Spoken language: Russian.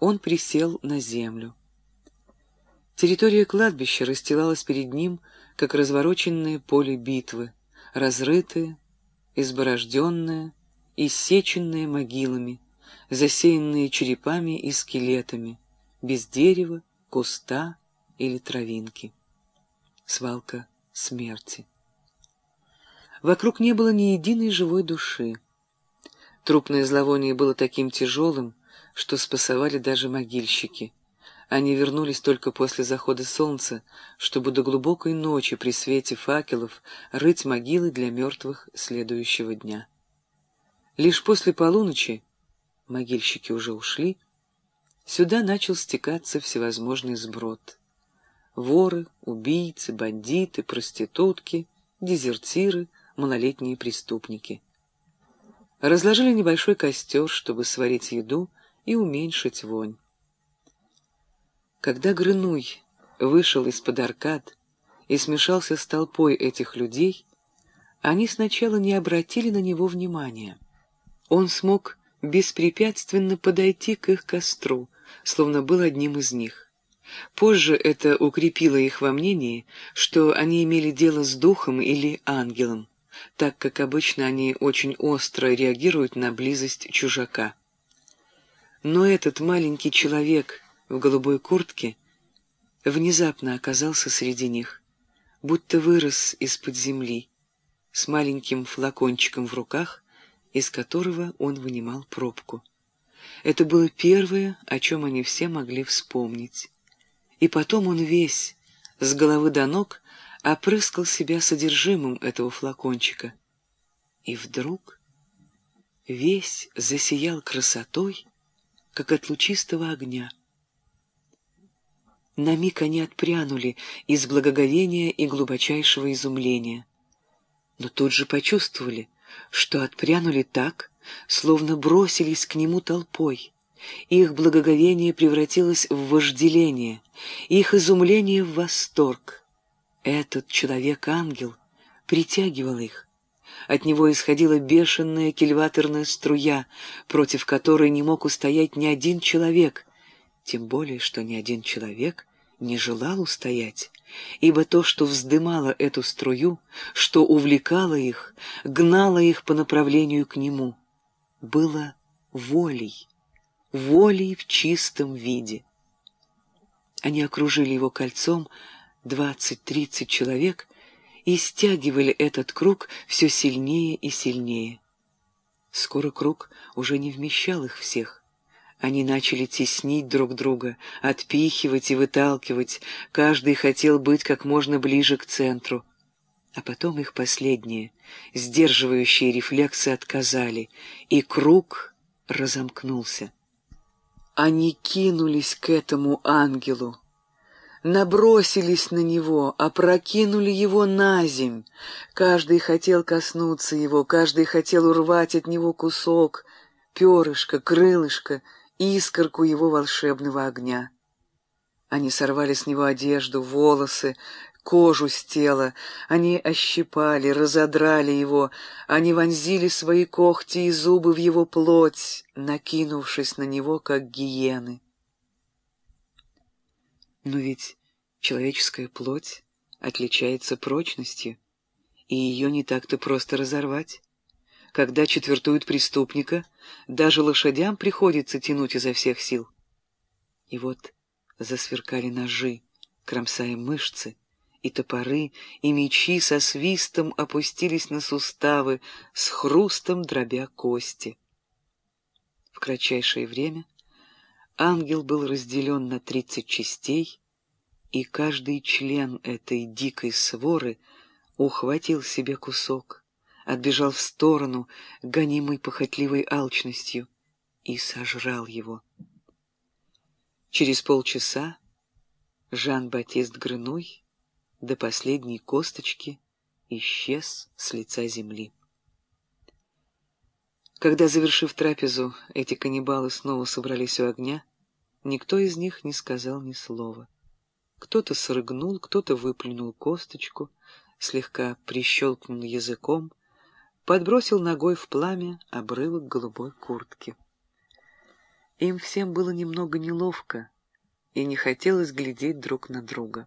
Он присел на землю. Территория кладбища расстилалась перед ним, как развороченное поле битвы, разрытое, изборожденное, иссеченное могилами, засеянные черепами и скелетами, без дерева, куста или травинки. Свалка смерти. Вокруг не было ни единой живой души. Трупное зловоние было таким тяжелым, что спасовали даже могильщики. Они вернулись только после захода солнца, чтобы до глубокой ночи при свете факелов рыть могилы для мертвых следующего дня. Лишь после полуночи, могильщики уже ушли, сюда начал стекаться всевозможный сброд. Воры, убийцы, бандиты, проститутки, дезертиры, малолетние преступники. Разложили небольшой костер, чтобы сварить еду и уменьшить вонь. Когда Грынуй вышел из-под аркад и смешался с толпой этих людей, они сначала не обратили на него внимания. Он смог беспрепятственно подойти к их костру, словно был одним из них. Позже это укрепило их во мнении, что они имели дело с духом или ангелом так как обычно они очень остро реагируют на близость чужака. Но этот маленький человек в голубой куртке внезапно оказался среди них, будто вырос из-под земли, с маленьким флакончиком в руках, из которого он вынимал пробку. Это было первое, о чем они все могли вспомнить. И потом он весь, с головы до ног, опрыскал себя содержимым этого флакончика. И вдруг весь засиял красотой, как от лучистого огня. На миг они отпрянули из благоговения и глубочайшего изумления, но тут же почувствовали, что отпрянули так, словно бросились к нему толпой. Их благоговение превратилось в вожделение, их изумление в восторг. Этот человек-ангел притягивал их. От него исходила бешеная кильваторная струя, против которой не мог устоять ни один человек, тем более, что ни один человек не желал устоять, ибо то, что вздымало эту струю, что увлекало их, гнало их по направлению к нему, было волей, волей в чистом виде. Они окружили его кольцом, двадцать-тридцать человек и стягивали этот круг все сильнее и сильнее. Скоро круг уже не вмещал их всех. Они начали теснить друг друга, отпихивать и выталкивать, каждый хотел быть как можно ближе к центру. А потом их последние, сдерживающие рефлексы отказали, и круг разомкнулся. Они кинулись к этому ангелу, набросились на него, опрокинули его на земь. Каждый хотел коснуться его, каждый хотел урвать от него кусок, перышко, крылышко, искорку его волшебного огня. Они сорвали с него одежду, волосы, кожу с тела, они ощипали, разодрали его, они вонзили свои когти и зубы в его плоть, накинувшись на него, как гиены. Но ведь человеческая плоть отличается прочностью, и ее не так-то просто разорвать. Когда четвертуют преступника, даже лошадям приходится тянуть изо всех сил. И вот засверкали ножи, кромсая мышцы, и топоры, и мечи со свистом опустились на суставы, с хрустом дробя кости. В кратчайшее время ангел был разделен на тридцать частей, и каждый член этой дикой своры ухватил себе кусок, отбежал в сторону, гонимый похотливой алчностью, и сожрал его. Через полчаса Жан-Батист Грыной до последней косточки исчез с лица земли. Когда, завершив трапезу, эти каннибалы снова собрались у огня, никто из них не сказал ни слова. Кто-то срыгнул, кто-то выплюнул косточку, слегка прищелкнул языком, подбросил ногой в пламя обрывок голубой куртки. Им всем было немного неловко, и не хотелось глядеть друг на друга.